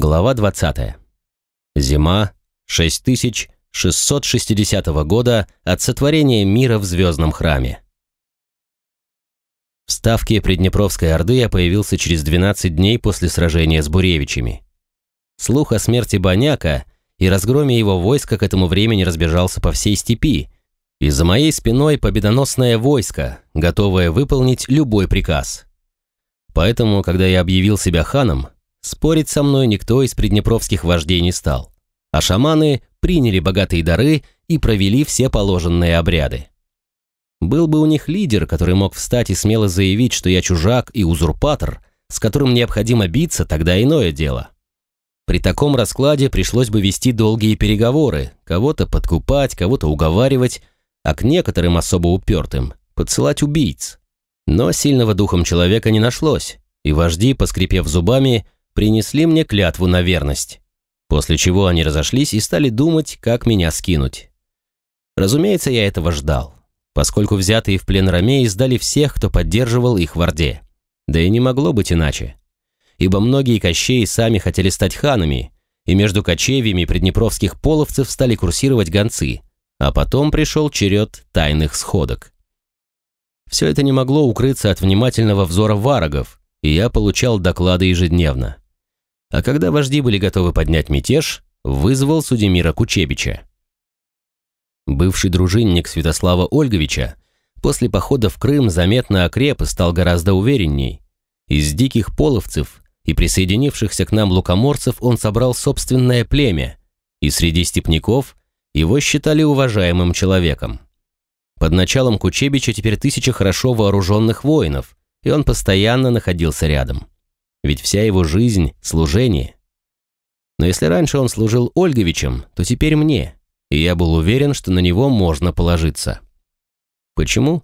Глава 20. Зима 6660 года от сотворения мира в Звездном храме. В ставке Приднепровской Орды я появился через 12 дней после сражения с Буревичами. Слух о смерти Баняка и разгроме его войска к этому времени разбежался по всей степи, и за моей спиной победоносное войско, готовое выполнить любой приказ. Поэтому, когда я объявил себя ханом, Спорить со мной никто из приднепровских вождей не стал, а шаманы приняли богатые дары и провели все положенные обряды. Был бы у них лидер, который мог встать и смело заявить, что я чужак и узурпатор, с которым необходимо биться, тогда иное дело. При таком раскладе пришлось бы вести долгие переговоры, кого-то подкупать, кого-то уговаривать, а к некоторым особо упертым подсылать убийц. Но сильного духом человека не нашлось, и вожди, поскрипев зубами, принесли мне клятву на верность, после чего они разошлись и стали думать, как меня скинуть. Разумеется, я этого ждал, поскольку взятые в плен ромеи сдали всех, кто поддерживал их в Орде. Да и не могло быть иначе. Ибо многие кощеи сами хотели стать ханами, и между кочевьями приднепровских половцев стали курсировать гонцы, а потом пришел черед тайных сходок. Все это не могло укрыться от внимательного взора варагов, и я получал доклады ежедневно а когда вожди были готовы поднять мятеж, вызвал Судемира Кучебича. Бывший дружинник Святослава Ольговича после похода в Крым заметно окреп и стал гораздо уверенней. Из диких половцев и присоединившихся к нам лукоморцев он собрал собственное племя, и среди степняков его считали уважаемым человеком. Под началом Кучебича теперь тысяча хорошо вооруженных воинов, и он постоянно находился рядом ведь вся его жизнь — служение. Но если раньше он служил Ольговичем, то теперь мне, и я был уверен, что на него можно положиться. Почему?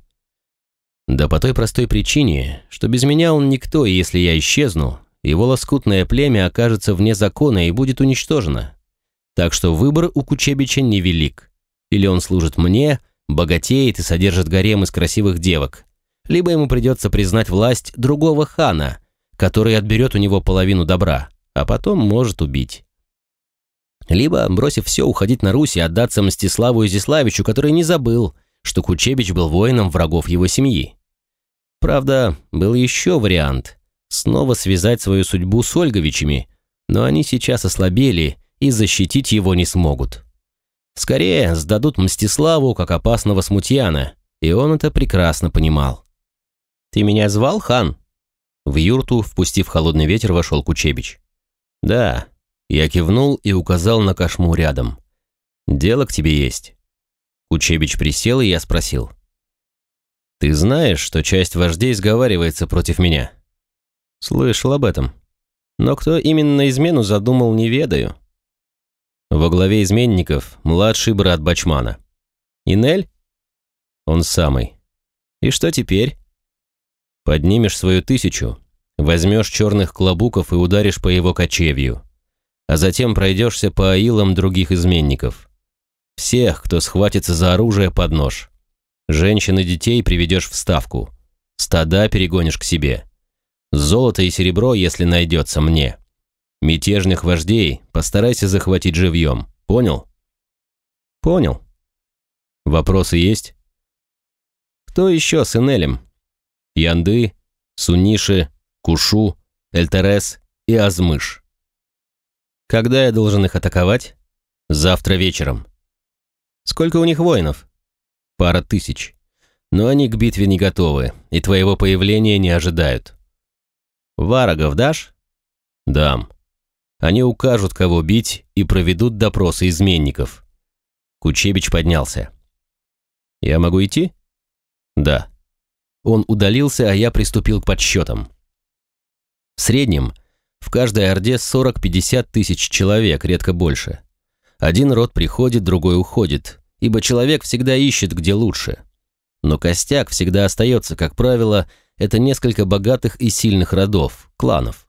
Да по той простой причине, что без меня он никто, и если я исчезну, его лоскутное племя окажется вне закона и будет уничтожено. Так что выбор у Кучебича невелик. Или он служит мне, богатеет и содержит гарем из красивых девок, либо ему придется признать власть другого хана, который отберет у него половину добра, а потом может убить. Либо, бросив все, уходить на Русь и отдаться Мстиславу Изяславичу, который не забыл, что Кучебич был воином врагов его семьи. Правда, был еще вариант – снова связать свою судьбу с Ольговичами, но они сейчас ослабели и защитить его не смогут. Скорее, сдадут Мстиславу как опасного смутьяна, и он это прекрасно понимал. «Ты меня звал, хан?» В юрту, впустив холодный ветер, вошел Кучебич. «Да». Я кивнул и указал на кошму рядом. «Дело к тебе есть». Кучебич присел, и я спросил. «Ты знаешь, что часть вождей сговаривается против меня?» «Слышал об этом. Но кто именно измену задумал, не ведаю». Во главе изменников младший брат Бачмана. «Инель?» «Он самый». «И что теперь?» Поднимешь свою тысячу, возьмешь черных клобуков и ударишь по его кочевью, а затем пройдешься по аилам других изменников. Всех, кто схватится за оружие под нож. Женщин и детей приведешь в ставку. Стада перегонишь к себе. Золото и серебро, если найдется, мне. Мятежных вождей постарайся захватить живьем. Понял? Понял. Вопросы есть? Кто еще с Энелем? Янды, Суниши, Кушу, Эльтерес и Азмыш. Когда я должен их атаковать? Завтра вечером. Сколько у них воинов? Пара тысяч. Но они к битве не готовы, и твоего появления не ожидают. Варагов дашь? Дам. Они укажут, кого бить, и проведут допросы изменников. Кучебич поднялся. Я могу идти? Да. Он удалился, а я приступил к подсчетам. В среднем в каждой орде 40-50 тысяч человек, редко больше. Один род приходит, другой уходит, ибо человек всегда ищет, где лучше. Но костяк всегда остается, как правило, это несколько богатых и сильных родов, кланов.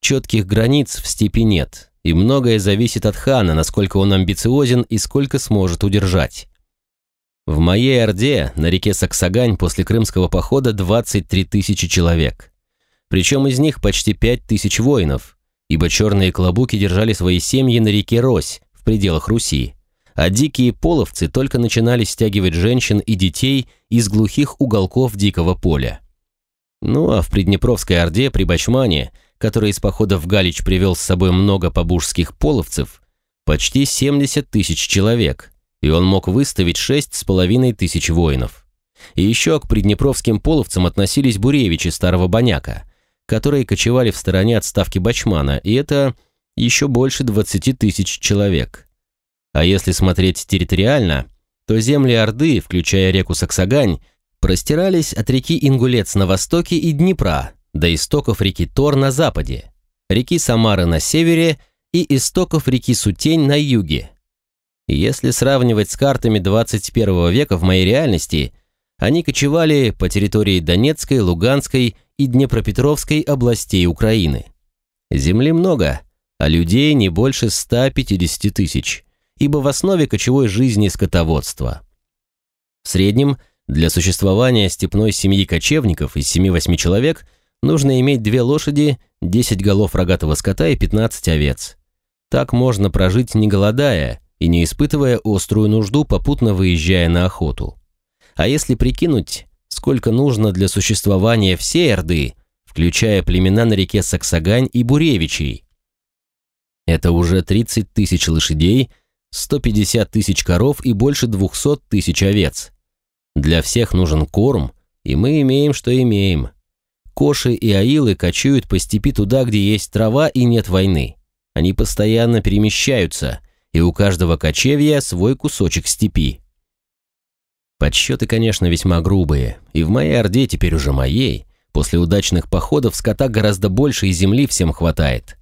Четких границ в степи нет, и многое зависит от хана, насколько он амбициозен и сколько сможет удержать. В моей Орде на реке Саксагань после крымского похода 23 тысячи человек. Причем из них почти 5 тысяч воинов, ибо черные клобуки держали свои семьи на реке Рось в пределах Руси, а дикие половцы только начинали стягивать женщин и детей из глухих уголков дикого поля. Ну а в Приднепровской Орде при Бачмане, который из похода в Галич привел с собой много побужских половцев, почти 70 тысяч человек, и он мог выставить шесть с половиной тысяч воинов. И еще к приднепровским половцам относились буревичи старого Баняка, которые кочевали в стороне от ставки Бачмана, и это еще больше 20 тысяч человек. А если смотреть территориально, то земли Орды, включая реку Саксагань, простирались от реки Ингулец на востоке и Днепра до истоков реки Тор на западе, реки Самары на севере и истоков реки Сутень на юге. Если сравнивать с картами 21 века в моей реальности, они кочевали по территории Донецкой, Луганской и Днепропетровской областей Украины. Земли много, а людей не больше 150 тысяч, ибо в основе кочевой жизни скотоводство. В среднем для существования степной семьи кочевников из 7-8 человек нужно иметь две лошади, 10 голов рогатого скота и 15 овец. Так можно прожить не голодая и не испытывая острую нужду, попутно выезжая на охоту. А если прикинуть, сколько нужно для существования всей Орды, включая племена на реке Саксагань и Буревичей, это уже 30 тысяч лошадей, 150 тысяч коров и больше 200 тысяч овец. Для всех нужен корм, и мы имеем, что имеем. Коши и аилы кочуют по степи туда, где есть трава и нет войны. Они постоянно перемещаются, и у каждого кочевья свой кусочек степи. Подсчеты, конечно, весьма грубые, и в моей Орде, теперь уже моей, после удачных походов скота гораздо больше и земли всем хватает.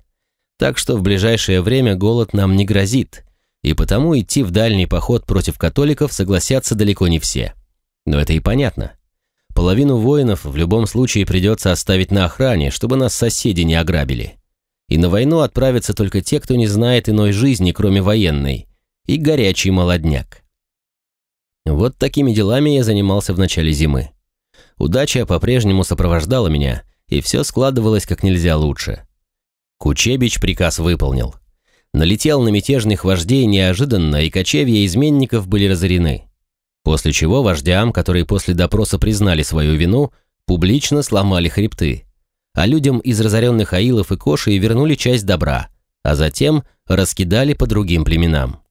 Так что в ближайшее время голод нам не грозит, и потому идти в дальний поход против католиков согласятся далеко не все. Но это и понятно. Половину воинов в любом случае придется оставить на охране, чтобы нас соседи не ограбили. И на войну отправятся только те, кто не знает иной жизни, кроме военной, и горячий молодняк. Вот такими делами я занимался в начале зимы. Удача по-прежнему сопровождала меня, и все складывалось как нельзя лучше. Кучебич приказ выполнил. Налетел на мятежных вождей неожиданно, и кочевья изменников были разорены. После чего вождям, которые после допроса признали свою вину, публично сломали хребты. А людям из разоренных аилов и кошей вернули часть добра, а затем раскидали по другим племенам.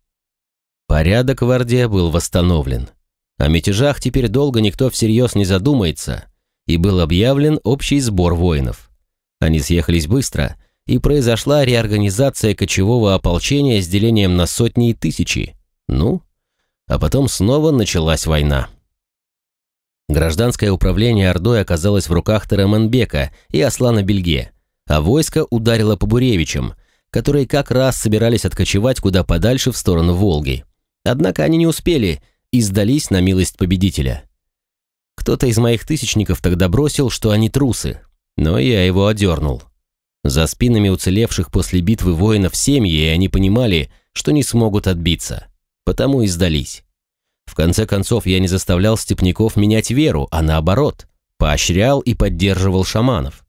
Порядок в Орде был восстановлен. О мятежах теперь долго никто всерьез не задумается, и был объявлен общий сбор воинов. Они съехались быстро, и произошла реорганизация кочевого ополчения с делением на сотни и тысячи. Ну, а потом снова началась война. Гражданское управление Ордой оказалось в руках Тараманбека и Аслана Бельге, а войско ударило по Буревичам, которые как раз собирались откочевать куда подальше в сторону Волги. Однако они не успели и сдались на милость победителя. Кто-то из моих тысячников тогда бросил, что они трусы, но я его одернул. За спинами уцелевших после битвы воинов семьи, они понимали, что не смогут отбиться, потому и сдались. В конце концов, я не заставлял степняков менять веру, а наоборот, поощрял и поддерживал шаманов.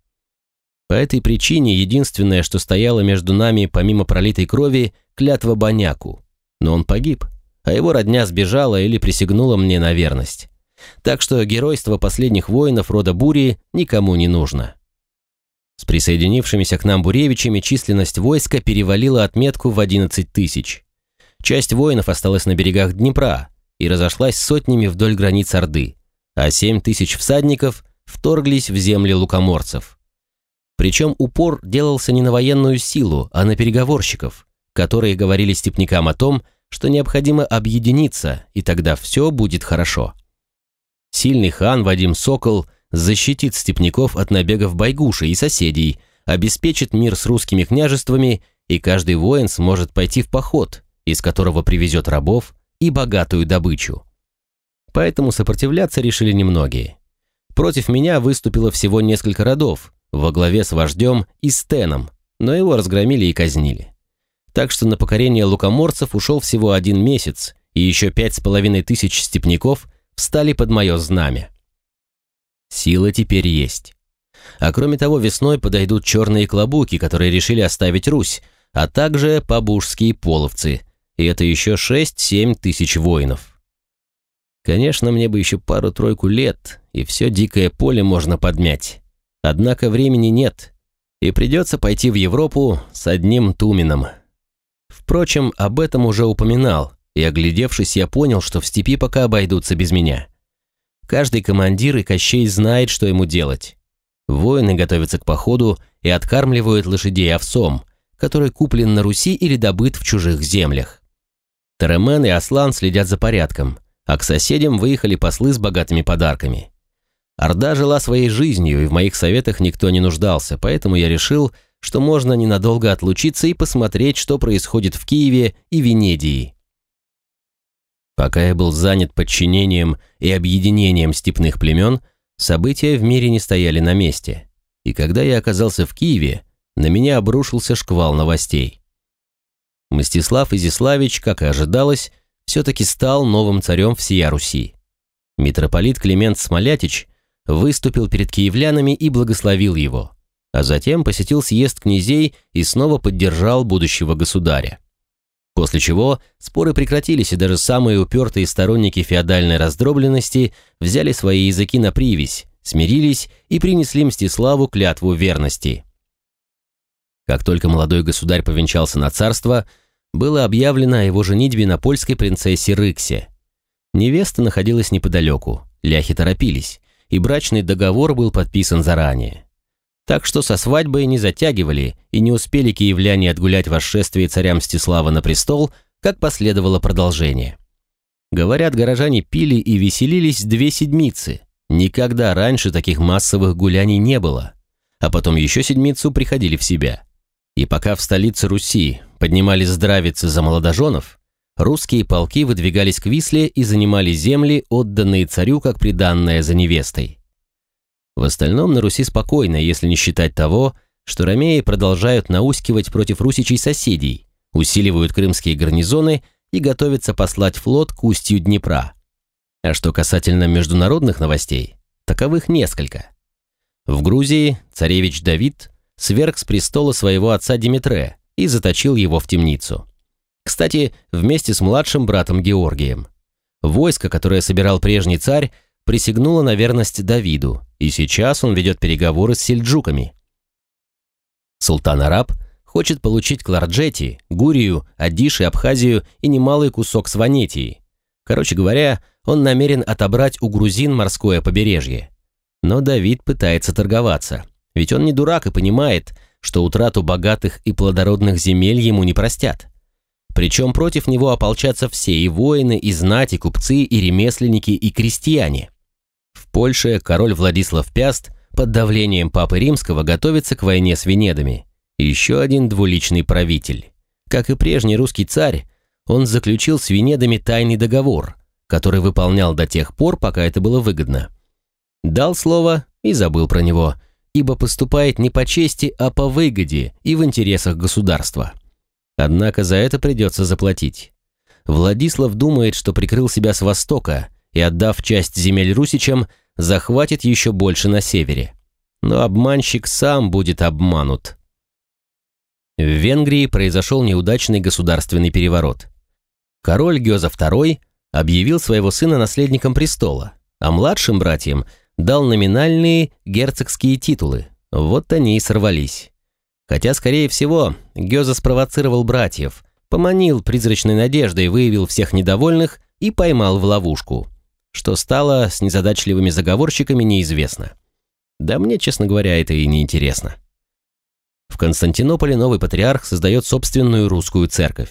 По этой причине единственное, что стояло между нами, помимо пролитой крови, клятва Баняку. Но он погиб а его родня сбежала или присягнула мне на верность. Так что геройство последних воинов рода Бури никому не нужно. С присоединившимися к нам буревичами численность войска перевалила отметку в 11 тысяч. Часть воинов осталась на берегах Днепра и разошлась сотнями вдоль границ Орды, а 7 тысяч всадников вторглись в земли лукоморцев. Причем упор делался не на военную силу, а на переговорщиков, которые говорили степнякам о том, что необходимо объединиться, и тогда все будет хорошо. Сильный хан Вадим Сокол защитит степняков от набегов Байгуши и соседей, обеспечит мир с русскими княжествами, и каждый воин сможет пойти в поход, из которого привезет рабов и богатую добычу. Поэтому сопротивляться решили немногие. Против меня выступило всего несколько родов, во главе с вождем и Стеном, но его разгромили и казнили так что на покорение лукоморцев ушел всего один месяц, и еще пять с половиной тысяч степняков встали под мое знамя. Сила теперь есть. А кроме того, весной подойдут черные клобуки, которые решили оставить Русь, а также побужские половцы, и это еще 6-7 тысяч воинов. Конечно, мне бы еще пару-тройку лет, и все дикое поле можно подмять. Однако времени нет, и придется пойти в Европу с одним Тумином. Впрочем, об этом уже упоминал, и, оглядевшись, я понял, что в степи пока обойдутся без меня. Каждый командир и Кощей знает, что ему делать. Воины готовятся к походу и откармливают лошадей овсом, который куплен на Руси или добыт в чужих землях. Тарамен и Аслан следят за порядком, а к соседям выехали послы с богатыми подарками. Орда жила своей жизнью, и в моих советах никто не нуждался, поэтому я решил, что можно ненадолго отлучиться и посмотреть, что происходит в Киеве и Венедии. Пока я был занят подчинением и объединением степных племен, события в мире не стояли на месте. И когда я оказался в Киеве, на меня обрушился шквал новостей. Мстислав Изиславич, как и ожидалось, все-таки стал новым царем всея Руси. Митрополит Климент Смолятич выступил перед киевлянами и благословил его, а затем посетил съезд князей и снова поддержал будущего государя. После чего споры прекратились, и даже самые упертые сторонники феодальной раздробленности взяли свои языки на привязь, смирились и принесли Мстиславу клятву верности. Как только молодой государь повенчался на царство, было объявлено о его женитьбе на польской принцессе Рыксе. Невеста находилась неподалеку, ляхи торопились, и брачный договор был подписан заранее. Так что со свадьбой не затягивали, и не успели киевляне отгулять восшествие царя Мстислава на престол, как последовало продолжение. Говорят, горожане пили и веселились две седмицы. Никогда раньше таких массовых гуляний не было. А потом еще седмицу приходили в себя. И пока в столице Руси поднимались здравицы за молодоженов, русские полки выдвигались к Висле и занимали земли, отданные царю как приданное за невестой. В остальном на Руси спокойно, если не считать того, что ромеи продолжают наускивать против русичей соседей, усиливают крымские гарнизоны и готовятся послать флот к устью Днепра. А что касательно международных новостей, таковых несколько. В Грузии царевич Давид сверг с престола своего отца Димитре и заточил его в темницу. Кстати, вместе с младшим братом Георгием. Войско, которое собирал прежний царь, присягнуло на верность Давиду, и сейчас он ведет переговоры с сельджуками. Султан Араб хочет получить Кларджети, Гурию, Адиш и Абхазию и немалый кусок Сванетии. Короче говоря, он намерен отобрать у грузин морское побережье. Но Давид пытается торговаться – ведь он не дурак и понимает, что утрату богатых и плодородных земель ему не простят. Причем против него ополчатся все и воины, и знати, купцы, и ремесленники, и крестьяне. В Польше король Владислав Пяст под давлением Папы Римского готовится к войне с Венедами. еще один двуличный правитель. Как и прежний русский царь, он заключил с Венедами тайный договор, который выполнял до тех пор, пока это было выгодно. Дал слово и забыл про него – ибо поступает не по чести, а по выгоде и в интересах государства. Однако за это придется заплатить. Владислав думает, что прикрыл себя с востока и, отдав часть земель русичам, захватит еще больше на севере. Но обманщик сам будет обманут. В Венгрии произошел неудачный государственный переворот. Король Гёза II объявил своего сына наследником престола, а младшим братьям – дал номинальные герцогские титулы. Вот они и сорвались. Хотя, скорее всего, Гёза спровоцировал братьев, поманил призрачной надеждой, выявил всех недовольных и поймал в ловушку. Что стало с незадачливыми заговорщиками, неизвестно. Да мне, честно говоря, это и не интересно. В Константинополе новый патриарх создает собственную русскую церковь.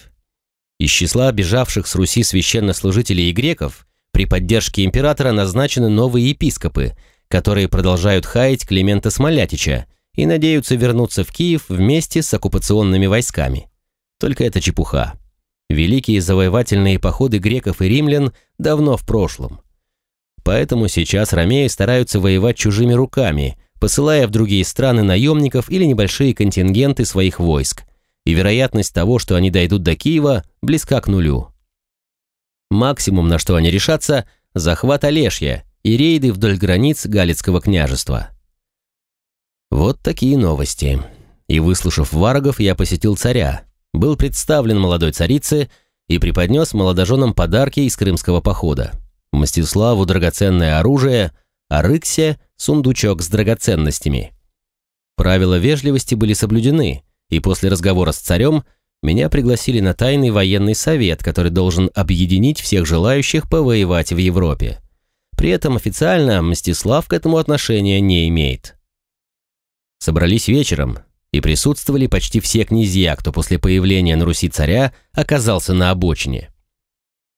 Из числа бежавших с Руси священнослужителей и греков при поддержке императора назначены новые епископы, которые продолжают хаять Климента Смолятича и надеются вернуться в Киев вместе с оккупационными войсками. Только это чепуха. Великие завоевательные походы греков и римлян давно в прошлом. Поэтому сейчас ромеи стараются воевать чужими руками, посылая в другие страны наемников или небольшие контингенты своих войск, и вероятность того, что они дойдут до Киева, близка к нулю. Максимум, на что они решатся – захват Олешья и рейды вдоль границ Галицкого княжества. Вот такие новости. И выслушав варагов, я посетил царя, был представлен молодой царице и преподнес молодоженам подарки из крымского похода. Мстиславу драгоценное оружие, а Рыксе – сундучок с драгоценностями. Правила вежливости были соблюдены, и после разговора с царем меня пригласили на тайный военный совет, который должен объединить всех желающих повоевать в Европе. При этом официально Мстислав к этому отношения не имеет. Собрались вечером, и присутствовали почти все князья, кто после появления на Руси царя оказался на обочине.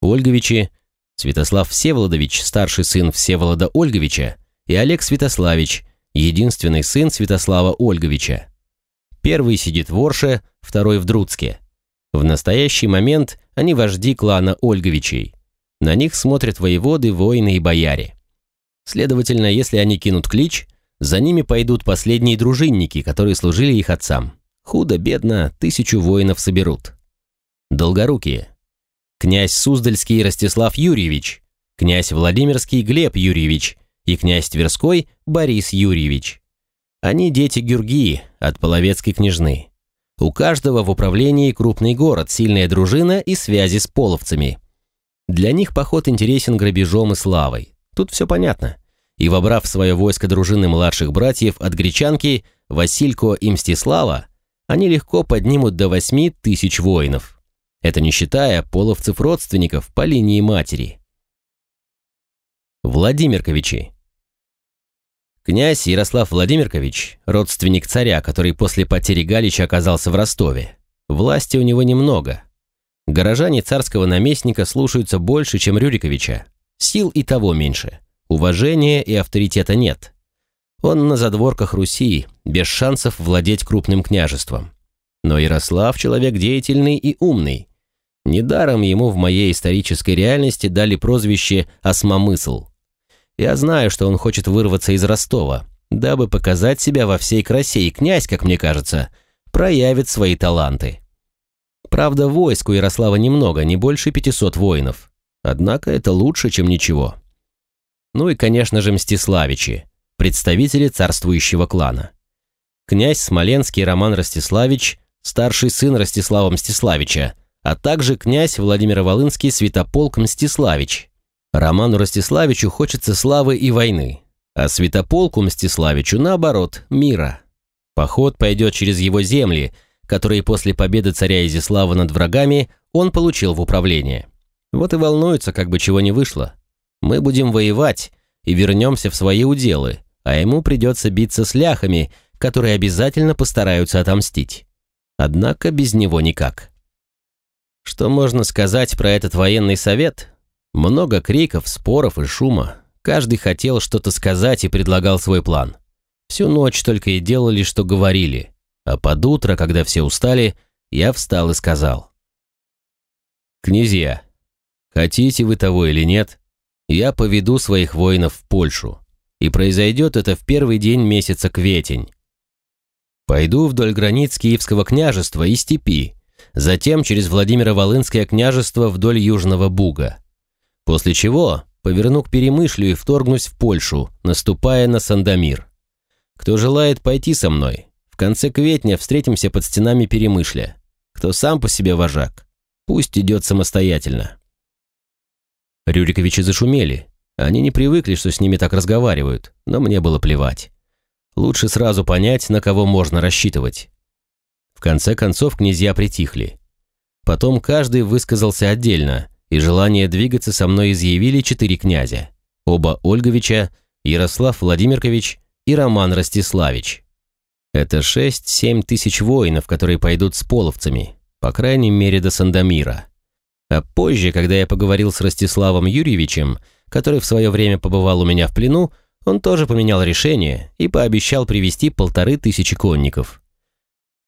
Ольговичи, Святослав Всеволодович, старший сын Всеволода Ольговича, и Олег Святославич, единственный сын Святослава Ольговича. Первый сидит в Орше, второй в Друцке. В настоящий момент они вожди клана Ольговичей. На них смотрят воеводы, воины и бояре. Следовательно, если они кинут клич, за ними пойдут последние дружинники, которые служили их отцам. Худо-бедно тысячу воинов соберут. Долгорукие. Князь Суздальский Ростислав Юрьевич, князь Владимирский Глеб Юрьевич и князь Тверской Борис Юрьевич. Они дети Гюргии от половецкой княжны. У каждого в управлении крупный город, сильная дружина и связи с половцами. Для них поход интересен грабежом и славой. Тут все понятно и, вобрав в свое войско дружины младших братьев от гречанки Василько и Мстислава, они легко поднимут до восьми тысяч воинов. Это не считая половцев-родственников по линии матери. Владимирковичи Князь Ярослав Владимиркович, родственник царя, который после потери Галича оказался в Ростове. Власти у него немного. Горожане царского наместника слушаются больше, чем Рюриковича. Сил и того меньше. Уважения и авторитета нет. Он на задворках Руси, без шансов владеть крупным княжеством. Но Ярослав человек деятельный и умный. Недаром ему в моей исторической реальности дали прозвище «Осмомысл». Я знаю, что он хочет вырваться из Ростова, дабы показать себя во всей красе, и князь, как мне кажется, проявит свои таланты. Правда, войск у Ярослава немного, не больше 500 воинов. Однако это лучше, чем ничего. Ну и, конечно же, Мстиславичи, представители царствующего клана. Князь Смоленский Роман Ростиславич, старший сын Ростислава Мстиславича, а также князь Владимир-Волынский Святополк Мстиславич. Роману Ростиславичу хочется славы и войны, а Святополку Мстиславичу, наоборот, мира. Поход пойдет через его земли, которые после победы царя Изяслава над врагами он получил в управление. Вот и волнуется, как бы чего не вышло. Мы будем воевать и вернемся в свои уделы, а ему придется биться с ляхами, которые обязательно постараются отомстить. Однако без него никак. Что можно сказать про этот военный совет? Много криков, споров и шума. Каждый хотел что-то сказать и предлагал свой план. Всю ночь только и делали, что говорили. А под утро, когда все устали, я встал и сказал. «Князья, хотите вы того или нет, я поведу своих воинов в Польшу, и произойдет это в первый день месяца Кветень. Пойду вдоль границ Киевского княжества и степи, затем через Владимиро-Волынское княжество вдоль Южного Буга. После чего поверну к Перемышлю и вторгнусь в Польшу, наступая на Сандомир. Кто желает пойти со мной, в конце Кветня встретимся под стенами Перемышля. Кто сам по себе вожак, пусть идет самостоятельно. Рюриковичи зашумели. Они не привыкли, что с ними так разговаривают, но мне было плевать. Лучше сразу понять, на кого можно рассчитывать. В конце концов князья притихли. Потом каждый высказался отдельно, и желание двигаться со мной изъявили четыре князя. Оба Ольговича, Ярослав Владимирович и Роман Ростиславич. Это шесть-семь тысяч воинов, которые пойдут с половцами, по крайней мере до Сандомира. А позже, когда я поговорил с Ростиславом Юрьевичем, который в свое время побывал у меня в плену, он тоже поменял решение и пообещал привести полторы тысячи конников.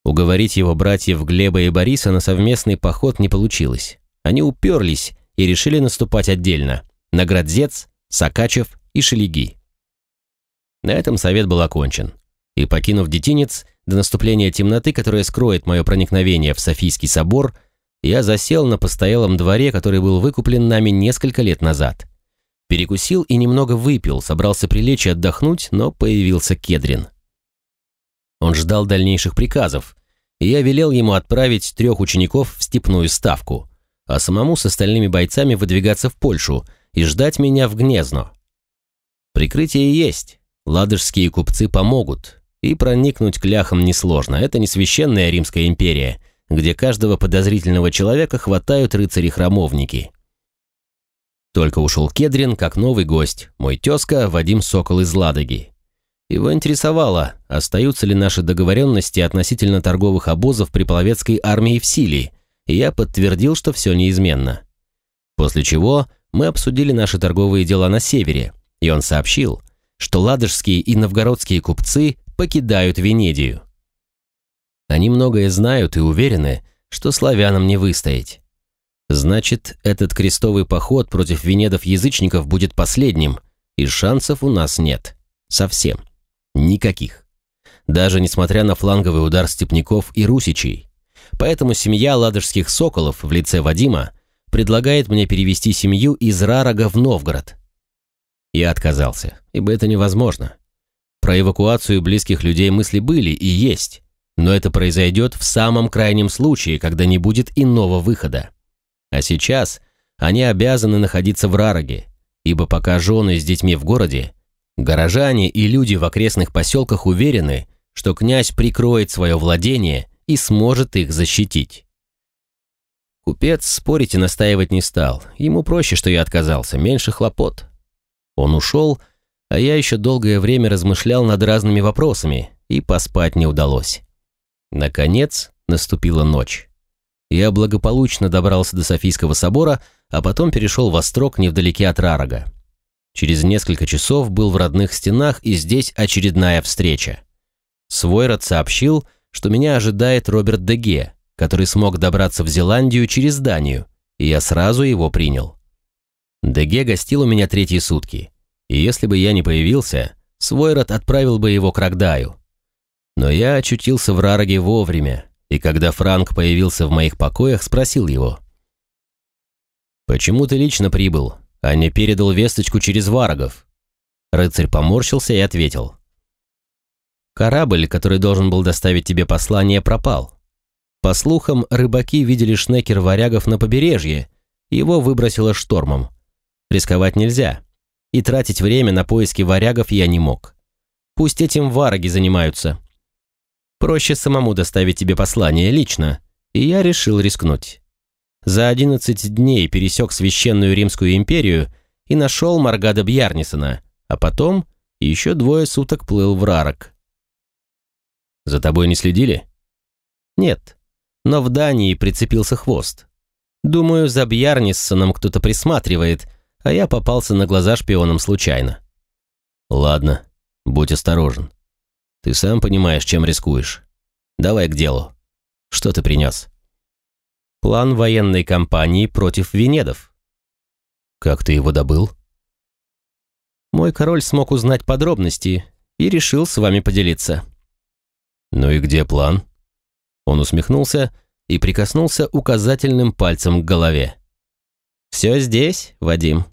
Уговорить его братьев Глеба и Бориса на совместный поход не получилось. Они уперлись и решили наступать отдельно – на Градзец, Сакачев и Шелеги. На этом совет был окончен. И, покинув детинец, до наступления темноты, которая скроет мое проникновение в Софийский собор – я засел на постоялом дворе, который был выкуплен нами несколько лет назад. Перекусил и немного выпил, собрался прилечь и отдохнуть, но появился Кедрин. Он ждал дальнейших приказов, и я велел ему отправить трех учеников в степную ставку, а самому с остальными бойцами выдвигаться в Польшу и ждать меня в Гнезно. Прикрытие есть, ладожские купцы помогут, и проникнуть к ляхам несложно, это не священная Римская империя, где каждого подозрительного человека хватают рыцари-храмовники. Только ушел Кедрин, как новый гость, мой тезка Вадим Сокол из Ладоги. Его интересовало, остаются ли наши договоренности относительно торговых обозов при половецкой армии в силе, и я подтвердил, что все неизменно. После чего мы обсудили наши торговые дела на севере, и он сообщил, что ладожские и новгородские купцы покидают Венедию. Они многое знают и уверены, что славянам не выстоять. Значит, этот крестовый поход против венедов-язычников будет последним, и шансов у нас нет. Совсем. Никаких. Даже несмотря на фланговый удар степняков и русичей. Поэтому семья ладожских соколов в лице Вадима предлагает мне перевести семью из Рарага в Новгород. Я отказался, ибо это невозможно. Про эвакуацию близких людей мысли были и есть, но это произойдет в самом крайнем случае, когда не будет иного выхода. А сейчас они обязаны находиться в Рараге, ибо пока жены с детьми в городе, Горожане и люди в окрестных поселках уверены, что князь прикроет свое владение и сможет их защитить. Купец спорить и настаивать не стал. Ему проще, что я отказался, меньше хлопот. Он ушел, а я еще долгое время размышлял над разными вопросами, и поспать не удалось. Наконец наступила ночь. Я благополучно добрался до Софийского собора, а потом перешел в Острог невдалеке от Рарага. Через несколько часов был в родных стенах, и здесь очередная встреча. Свойрод сообщил, что меня ожидает Роберт Деге, который смог добраться в Зеландию через Данию, и я сразу его принял. Деге гостил у меня третьи сутки, и если бы я не появился, Свойрод отправил бы его к Рогдаю. Но я очутился в Рароге вовремя, и когда Франк появился в моих покоях, спросил его. «Почему ты лично прибыл? а не передал весточку через варагов. Рыцарь поморщился и ответил. «Корабль, который должен был доставить тебе послание, пропал. По слухам, рыбаки видели шнекер варягов на побережье, его выбросило штормом. Рисковать нельзя, и тратить время на поиски варягов я не мог. Пусть этим вараги занимаются. Проще самому доставить тебе послание лично, и я решил рискнуть за 11 дней пересек Священную Римскую империю и нашел Маргада Бьярнисона, а потом еще двое суток плыл в Рарок. «За тобой не следили?» «Нет, но в Дании прицепился хвост. Думаю, за Бьярниссоном кто-то присматривает, а я попался на глаза шпионам случайно». «Ладно, будь осторожен. Ты сам понимаешь, чем рискуешь. Давай к делу. Что ты принес?» План военной кампании против Венедов. Как ты его добыл? Мой король смог узнать подробности и решил с вами поделиться. Ну и где план? Он усмехнулся и прикоснулся указательным пальцем к голове. Все здесь, Вадим.